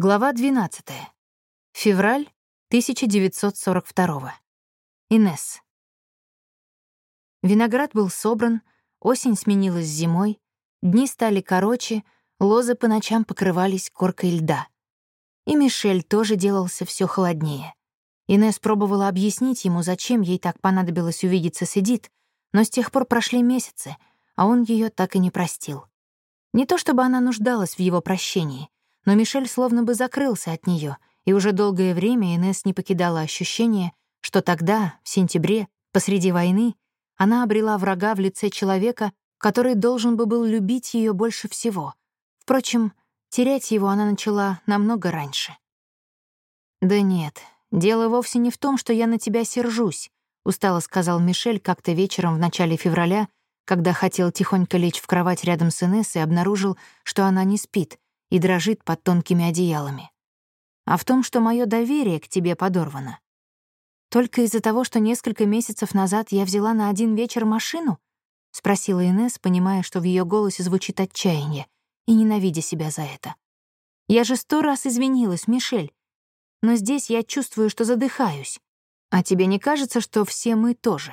Глава 12. Февраль 1942. Инес. Виноград был собран, осень сменилась зимой, дни стали короче, лозы по ночам покрывались коркой льда. И Мишель тоже делался все холоднее. Инес пробовала объяснить ему, зачем ей так понадобилось увидеться с Эдит, но с тех пор прошли месяцы, а он ее так и не простил. Не то чтобы она нуждалась в его прощении — но Мишель словно бы закрылся от нее, и уже долгое время Инесс не покидала ощущение, что тогда, в сентябре, посреди войны, она обрела врага в лице человека, который должен бы был любить ее больше всего. Впрочем, терять его она начала намного раньше. «Да нет, дело вовсе не в том, что я на тебя сержусь», — устало сказал Мишель как-то вечером в начале февраля, когда хотел тихонько лечь в кровать рядом с Инесс и обнаружил, что она не спит, и дрожит под тонкими одеялами. А в том, что мое доверие к тебе подорвано. Только из-за того, что несколько месяцев назад я взяла на один вечер машину? Спросила Инес, понимая, что в ее голосе звучит отчаяние, и ненавидя себя за это. Я же сто раз извинилась, Мишель. Но здесь я чувствую, что задыхаюсь. А тебе не кажется, что все мы тоже?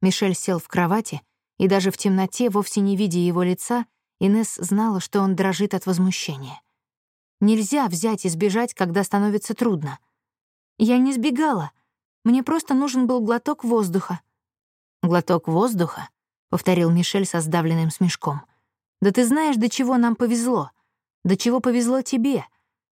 Мишель сел в кровати, и даже в темноте, вовсе не видя его лица, Инес знала, что он дрожит от возмущения. Нельзя взять и сбежать, когда становится трудно. Я не сбегала. Мне просто нужен был глоток воздуха. «Глоток воздуха?» — повторил Мишель со сдавленным смешком. «Да ты знаешь, до чего нам повезло. До чего повезло тебе.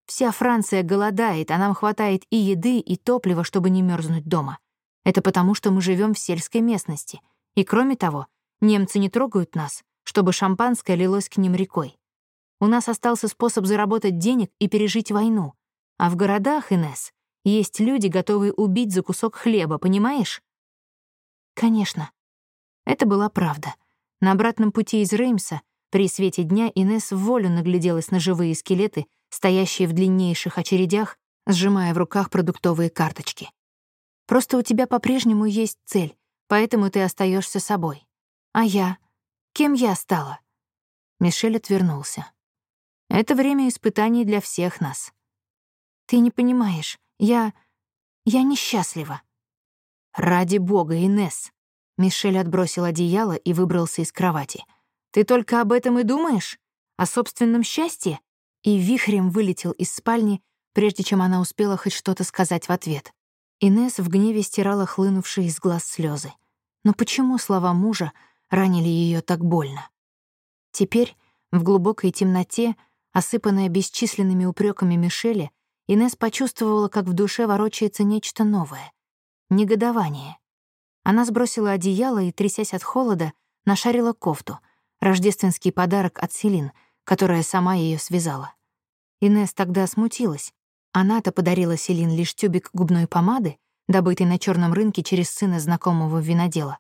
Вся Франция голодает, а нам хватает и еды, и топлива, чтобы не мерзнуть дома. Это потому, что мы живем в сельской местности. И кроме того, немцы не трогают нас, чтобы шампанское лилось к ним рекой. У нас остался способ заработать денег и пережить войну. А в городах, Инес, есть люди, готовые убить за кусок хлеба, понимаешь? Конечно. Это была правда. На обратном пути из Реймса при свете дня Инес в волю нагляделась на живые скелеты, стоящие в длиннейших очередях, сжимая в руках продуктовые карточки. Просто у тебя по-прежнему есть цель, поэтому ты остаешься собой. А я? Кем я стала?» Мишель отвернулся. «Это время испытаний для всех нас». «Ты не понимаешь, я... я несчастлива». «Ради бога, Инес. Мишель отбросил одеяло и выбрался из кровати. «Ты только об этом и думаешь? О собственном счастье?» И вихрем вылетел из спальни, прежде чем она успела хоть что-то сказать в ответ. Инес в гневе стирала хлынувшие из глаз слезы. Но почему слова мужа ранили ее так больно. Теперь, в глубокой темноте, осыпанная бесчисленными упреками Мишеля, Инес почувствовала, как в душе ворочается нечто новое — негодование. Она сбросила одеяло и, трясясь от холода, нашарила кофту, рождественский подарок от Селин, которая сама ее связала. Инес тогда смутилась. Она-то подарила Селин лишь тюбик губной помады, добытый на черном рынке через сына знакомого винодела.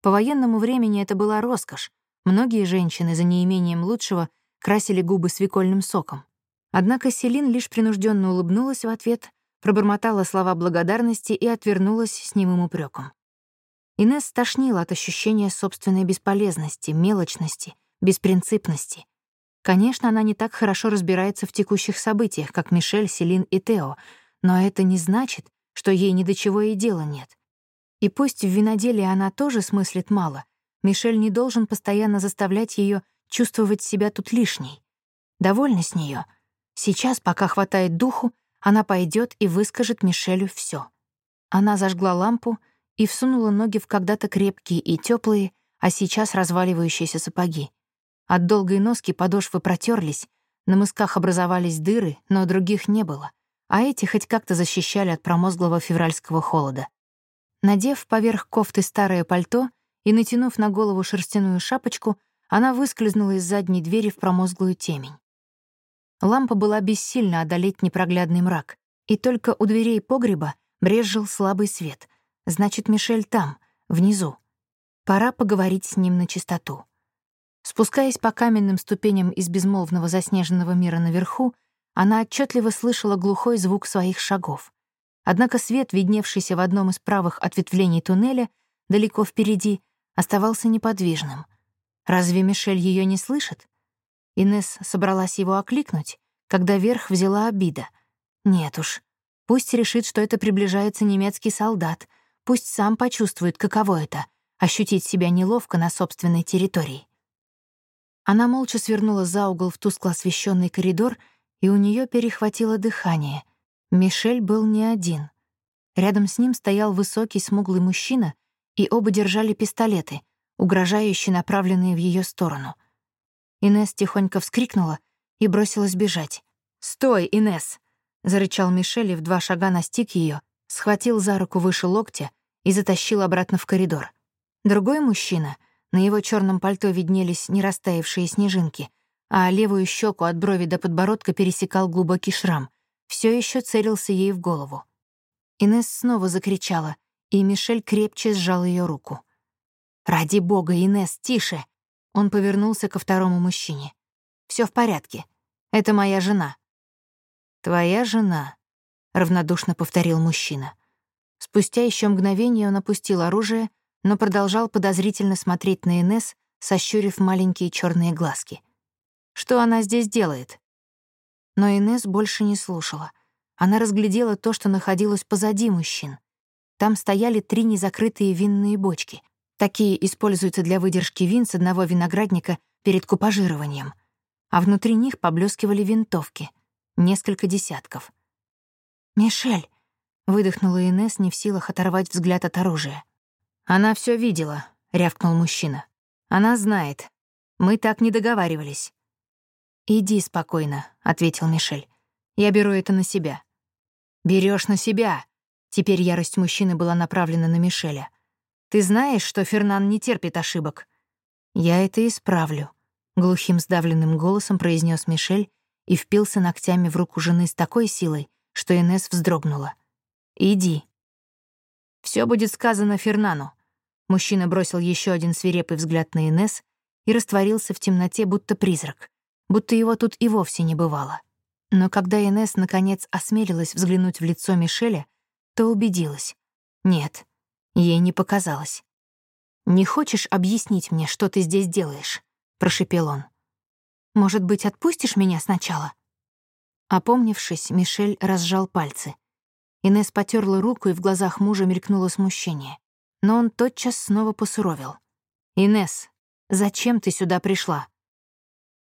По военному времени это была роскошь. Многие женщины, за неимением лучшего, красили губы свекольным соком. Однако Селин лишь принужденно улыбнулась в ответ, пробормотала слова благодарности и отвернулась с немым упреком. Инесс стошнила от ощущения собственной бесполезности, мелочности, беспринципности. Конечно, она не так хорошо разбирается в текущих событиях, как Мишель, Селин и Тео, но это не значит, что ей ни до чего и дела нет. И пусть в виноделии она тоже смыслит мало, Мишель не должен постоянно заставлять ее чувствовать себя тут лишней. Довольна с нее. Сейчас, пока хватает духу, она пойдет и выскажет Мишелю все. Она зажгла лампу и всунула ноги в когда-то крепкие и теплые, а сейчас разваливающиеся сапоги. От долгой носки подошвы протерлись, на мысках образовались дыры, но других не было, а эти хоть как-то защищали от промозглого февральского холода. Надев поверх кофты старое пальто и натянув на голову шерстяную шапочку, она выскользнула из задней двери в промозглую темень. Лампа была бессильна одолеть непроглядный мрак, и только у дверей погреба брезжил слабый свет. Значит, Мишель там, внизу. Пора поговорить с ним на чистоту. Спускаясь по каменным ступеням из безмолвного заснеженного мира наверху, она отчетливо слышала глухой звук своих шагов. Однако свет, видневшийся в одном из правых ответвлений туннеля, далеко впереди, оставался неподвижным. Разве Мишель ее не слышит? Инес собралась его окликнуть, когда верх взяла обида. Нет уж, пусть решит, что это приближается немецкий солдат, пусть сам почувствует, каково это — ощутить себя неловко на собственной территории. Она молча свернула за угол в тускло освещенный коридор, и у нее перехватило дыхание. Мишель был не один. Рядом с ним стоял высокий смуглый мужчина, и оба держали пистолеты, угрожающие направленные в ее сторону. Инесс тихонько вскрикнула и бросилась бежать. «Стой, Инесс!» — зарычал Мишель и в два шага настиг ее, схватил за руку выше локтя и затащил обратно в коридор. Другой мужчина, на его черном пальто виднелись не растаявшие снежинки, а левую щеку от брови до подбородка пересекал глубокий шрам, все еще целился ей в голову. Инесс снова закричала, и Мишель крепче сжал ее руку. «Ради бога, Инесс, тише!» Он повернулся ко второму мужчине. Все в порядке. Это моя жена». «Твоя жена», — равнодушно повторил мужчина. Спустя еще мгновение он опустил оружие, но продолжал подозрительно смотреть на Инес, сощурив маленькие черные глазки. «Что она здесь делает?» Но Инес больше не слушала. Она разглядела то, что находилось позади мужчин. Там стояли три незакрытые винные бочки. Такие используются для выдержки вин с одного виноградника перед купажированием а внутри них поблескивали винтовки, несколько десятков. «Мишель!» — выдохнула Инесс, не в силах оторвать взгляд от оружия. «Она все видела», — рявкнул мужчина. «Она знает. Мы так не договаривались». «Иди спокойно», — ответил Мишель. «Я беру это на себя». Берешь на себя!» Теперь ярость мужчины была направлена на Мишеля. «Ты знаешь, что Фернан не терпит ошибок?» «Я это исправлю», глухим сдавленным голосом произнес Мишель и впился ногтями в руку жены с такой силой, что Инес вздрогнула. «Иди». Все будет сказано Фернану». Мужчина бросил еще один свирепый взгляд на Инес и растворился в темноте, будто призрак, будто его тут и вовсе не бывало. Но когда Инес наконец осмелилась взглянуть в лицо Мишеля, то убедилась. Нет, ей не показалось. «Не хочешь объяснить мне, что ты здесь делаешь?» — прошепел он. «Может быть, отпустишь меня сначала?» Опомнившись, Мишель разжал пальцы. Инесс потерла руку, и в глазах мужа мелькнуло смущение. Но он тотчас снова посуровил. «Инесс, зачем ты сюда пришла?»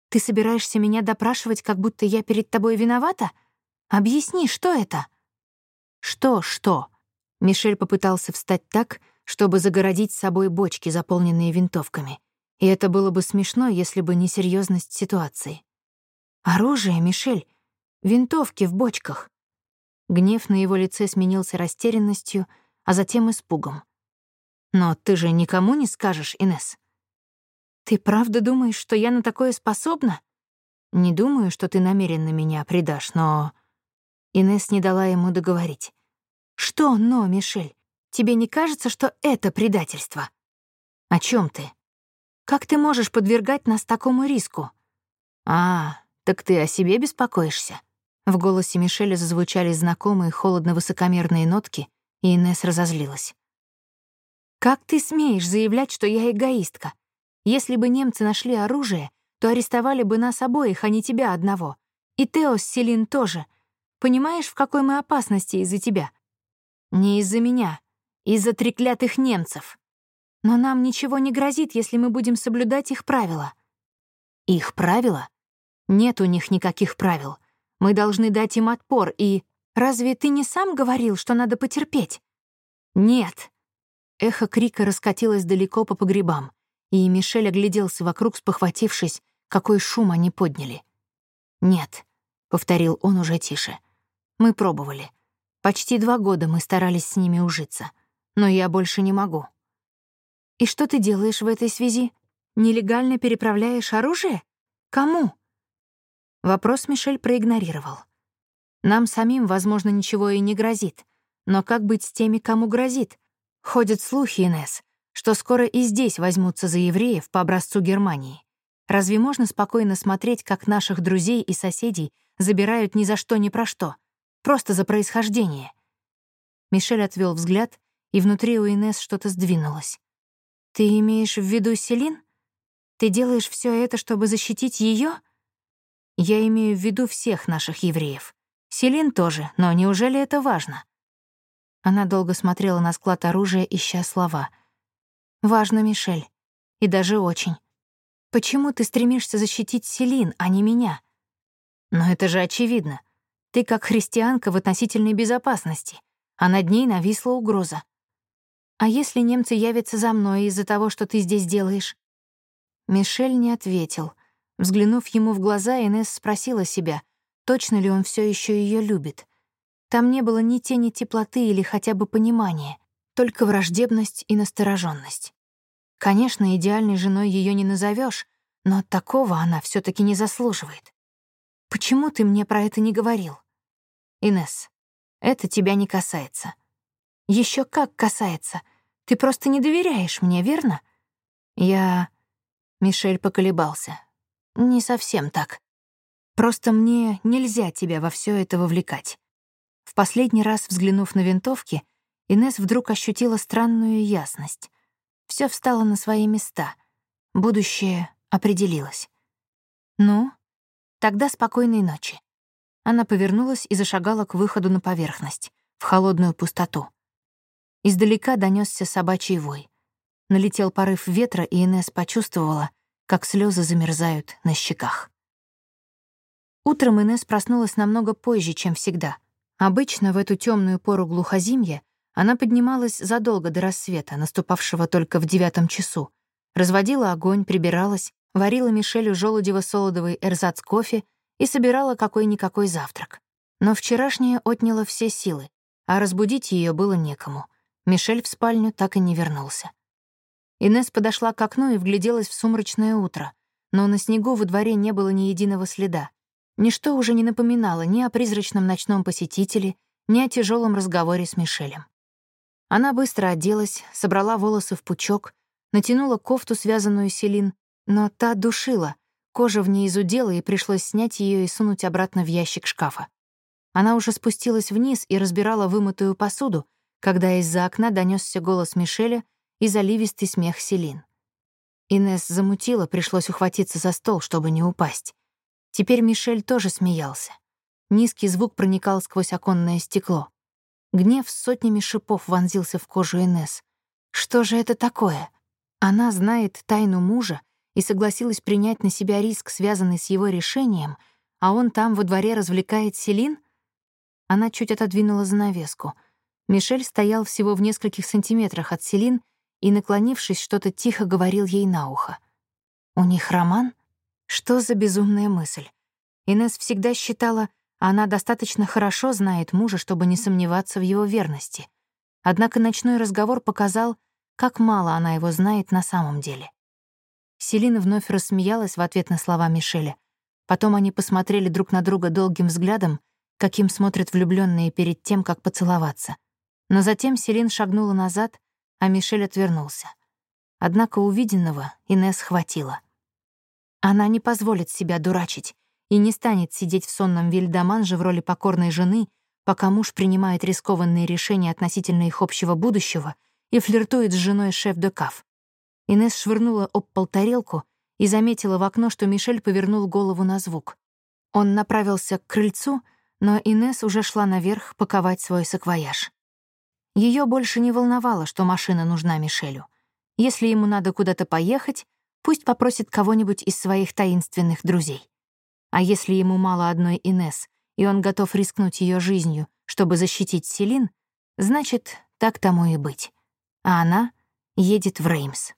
«Ты собираешься меня допрашивать, как будто я перед тобой виновата? Объясни, что это?» «Что, что?» Мишель попытался встать так, чтобы загородить с собой бочки, заполненные винтовками. И это было бы смешно, если бы не серьезность ситуации. «Оружие, Мишель! Винтовки в бочках!» Гнев на его лице сменился растерянностью, а затем испугом. «Но ты же никому не скажешь, Инес. «Ты правда думаешь, что я на такое способна?» «Не думаю, что ты намеренно меня предашь, но...» Инес не дала ему договорить. «Что «но», Мишель? Тебе не кажется, что это предательство?» «О чем ты?» Как ты можешь подвергать нас такому риску? А, так ты о себе беспокоишься? В голосе Мишеля зазвучали знакомые холодно-высокомерные нотки, и Инесс разозлилась. «Как ты смеешь заявлять, что я эгоистка? Если бы немцы нашли оружие, то арестовали бы нас обоих, а не тебя одного. И Тео с Селин тоже. Понимаешь, в какой мы опасности из-за тебя? Не из-за меня, из-за треклятых немцев. Но нам ничего не грозит, если мы будем соблюдать их правила. Их правила? Нет у них никаких правил. Мы должны дать им отпор, и... Разве ты не сам говорил, что надо потерпеть? Нет. Эхо крика раскатилось далеко по погребам, и Мишель огляделся вокруг, спохватившись, какой шум они подняли. «Нет», — повторил он уже тише. «Мы пробовали. Почти два года мы старались с ними ужиться. Но я больше не могу». И что ты делаешь в этой связи? Нелегально переправляешь оружие? Кому? Вопрос Мишель проигнорировал. Нам самим, возможно, ничего и не грозит. Но как быть с теми, кому грозит? Ходят слухи, Инесс, что скоро и здесь возьмутся за евреев по образцу Германии. Разве можно спокойно смотреть, как наших друзей и соседей забирают ни за что ни про что? Просто за происхождение. Мишель отвел взгляд, и внутри у Инесс что-то сдвинулось. Ты имеешь в виду Селин? Ты делаешь все это, чтобы защитить ее? Я имею в виду всех наших евреев. Селин тоже, но неужели это важно? Она долго смотрела на склад оружия, ища слова. «Важно, Мишель. И даже очень. Почему ты стремишься защитить Селин, а не меня?» «Но это же очевидно. Ты как христианка в относительной безопасности, а над ней нависла угроза. А если немцы явятся за мной из-за того, что ты здесь делаешь?» Мишель не ответил. Взглянув ему в глаза, Инесс спросила себя, точно ли он все еще ее любит. Там не было ни тени теплоты или хотя бы понимания, только враждебность и настороженность. Конечно, идеальной женой ее не назовешь, но такого она все таки не заслуживает. Почему ты мне про это не говорил? Инес, это тебя не касается. Еще как касается. Ты просто не доверяешь мне, верно? Я... Мишель поколебался. Не совсем так. Просто мне нельзя тебя во все это вовлекать. В последний раз взглянув на винтовки, Инес вдруг ощутила странную ясность. Все встало на свои места. Будущее определилось. Ну, тогда спокойной ночи. Она повернулась и зашагала к выходу на поверхность, в холодную пустоту. Издалека донесся собачий вой. Налетел порыв ветра, и Инес почувствовала, как слезы замерзают на щеках. Утром Инес проснулась намного позже, чем всегда. Обычно в эту темную пору глухозимья она поднималась задолго до рассвета, наступавшего только в девятом часу, разводила огонь, прибиралась, варила Мишелю желудево-солодовый эрзац кофе и собирала какой-никакой завтрак. Но вчерашнее отняло все силы, а разбудить ее было некому — Мишель в спальню так и не вернулся. Инес подошла к окну и вгляделась в сумрачное утро, но на снегу во дворе не было ни единого следа. Ничто уже не напоминало ни о призрачном ночном посетителе, ни о тяжелом разговоре с Мишелем. Она быстро оделась, собрала волосы в пучок, натянула кофту, связанную селин, но та душила, кожа в ней изудела, и пришлось снять ее и сунуть обратно в ящик шкафа. Она уже спустилась вниз и разбирала вымытую посуду, когда из-за окна донесся голос Мишеля и заливистый смех Селин. Инес замутила, пришлось ухватиться за стол, чтобы не упасть. Теперь Мишель тоже смеялся. Низкий звук проникал сквозь оконное стекло. Гнев сотнями шипов вонзился в кожу Инес. Что же это такое? Она знает тайну мужа и согласилась принять на себя риск, связанный с его решением, а он там во дворе развлекает Селин? Она чуть отодвинула занавеску — Мишель стоял всего в нескольких сантиметрах от Селин и, наклонившись, что-то тихо говорил ей на ухо. «У них роман? Что за безумная мысль?» Инес всегда считала, она достаточно хорошо знает мужа, чтобы не сомневаться в его верности. Однако ночной разговор показал, как мало она его знает на самом деле. Селина вновь рассмеялась в ответ на слова Мишеля. Потом они посмотрели друг на друга долгим взглядом, каким смотрят влюбленные перед тем, как поцеловаться — но затем Селин шагнула назад, а Мишель отвернулся. Однако увиденного Инесс хватило. Она не позволит себя дурачить и не станет сидеть в сонном Вильдаманже в роли покорной жены, пока муж принимает рискованные решения относительно их общего будущего и флиртует с женой шеф-де-каф. Инесс швырнула об пол тарелку и заметила в окно, что Мишель повернул голову на звук. Он направился к крыльцу, но Инесс уже шла наверх паковать свой саквояж. Ее больше не волновало, что машина нужна Мишелю. Если ему надо куда-то поехать, пусть попросит кого-нибудь из своих таинственных друзей. А если ему мало одной Инес, и он готов рискнуть ее жизнью, чтобы защитить Селин, значит, так тому и быть. А она едет в Реймс.